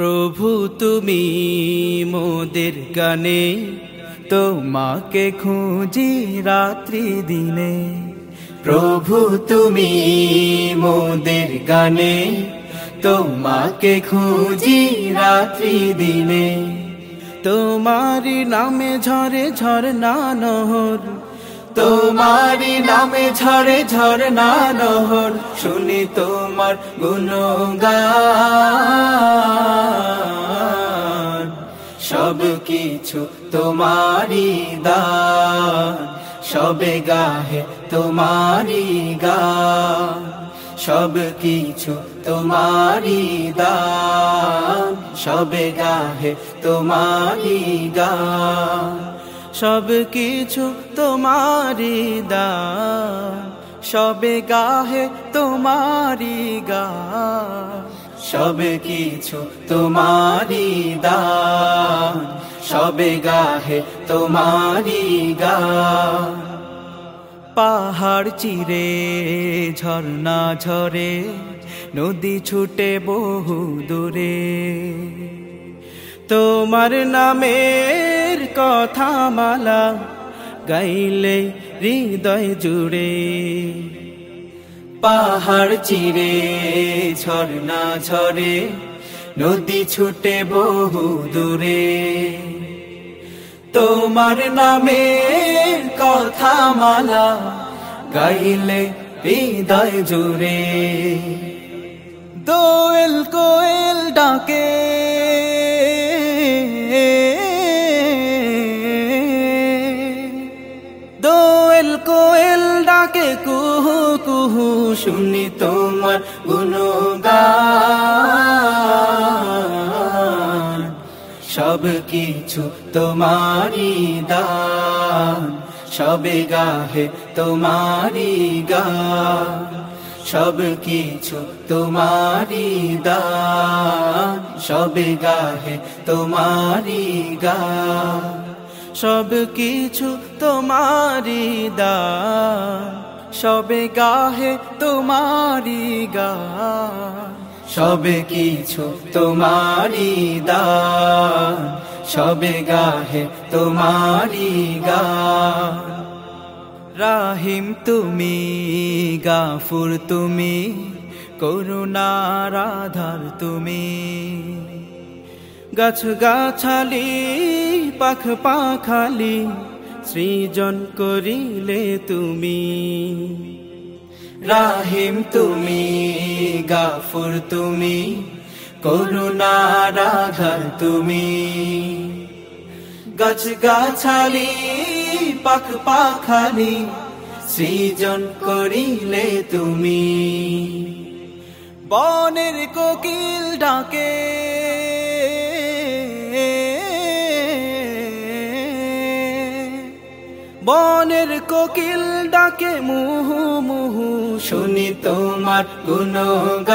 প্রভু তুমি মোদের গানে, তোমাকে খুঁজি রাত্রি দিনে। প্রভু তুমি মোদের গানে, তোমাকে খুঁজি রাত্রি দিনে। তোমার নামে ঝরে ঝরনা নহর তোমারি নামে ঝরে ঝরনা নহর, শুনি তোমার গুণগান। সব কিছু তোমারি দান, সবে গাহে তোমারি গান। সব কিছু তোমারি দান, সবে গাহে তোমারি গান। সব কিছু তোমারি দান, সবে গাহে তোমারি গান, সব কিছু তোমারি দান, সবে গাহে তোমারি গান। পাহাড় চিরে, ঝর্ণা ঝরে, নদী ছুটে বহু দূরে, তোমার নামের কথা মালা গাইলে হৃদয় জুড়ে। পাহাড় চিরে, ঝর্ণা ঝরে, নদী ছুটে বহু দূরে। তোমার নামের কথা মালা গাইলে হৃদয় জুড়ে। দোয়েল কোয়েল ডাকে কোয়েল ডাকে কুহু কুহু, শুনি তোমার গুণগান। সব কিছু তোমারি দান, সবে গাহে তোমারি গা সব কিছু তোমারি দান, সবে গাহে তোমারি গান। সব কিছু তোমারি দান সবে গাহে তোমারি গান সবে কিছু তোমারি দান সবে গাহে তোমারি গান রাহিম তুমি, গাফুর তুমি, করুণার আধার তুমি। গাছ গাছালি পাখ পাখালি সৃজন করিলে তুমি। রাহিম তুমি, গাফুর তুমি করুণার আধার তুমি। গাছ গাছালি পাখ পাখালি সৃজন করিলে তুমি। বনের কোকিল ডাকে বনের কোকিল ডাকে মুহু মুহু, শুনি তোমার গুণগান।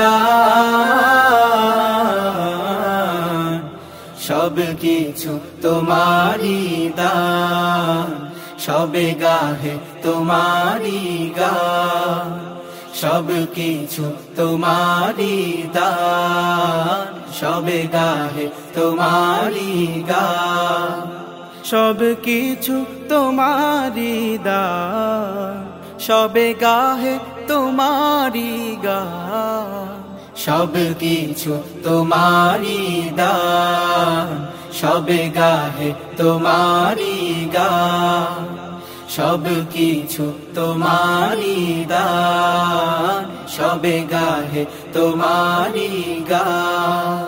সব কিছু তোমারি দান, সবে গাহে তোমারি গা সব কিছু তোমারি দান, সবে গাহে তোমারি গান। সব কিছু তোমারি দা সবে গাহে তোমারি গান। সব কিছু তোমারি দা সবে গাহে তোমারি গান। সব কিছু তোমারি দান, সবে গাহে তোমারি গান।